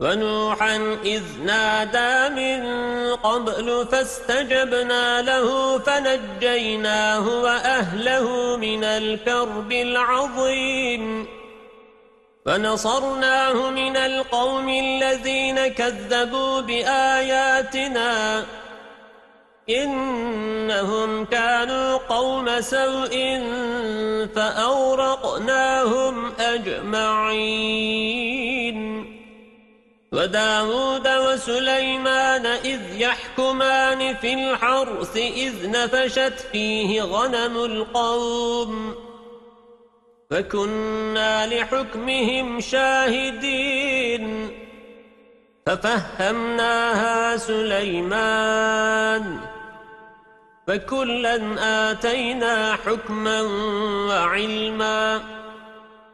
ونوحا إذ نادى من قبل فاستجبنا له فنجيناه وأهله من الكرب العظيم. فنصرناه من القوم الذين كذبوا بآياتنا. إنهم كانوا قوم سوء فأورقناهم أجمعين. وداود وسليمان إذ يحكمان في الحرث إذ نفشت فيه غنم القوم فكنا لحكمهم شاهدين ففهمناها سليمان فكلا آتينا حكما وعلما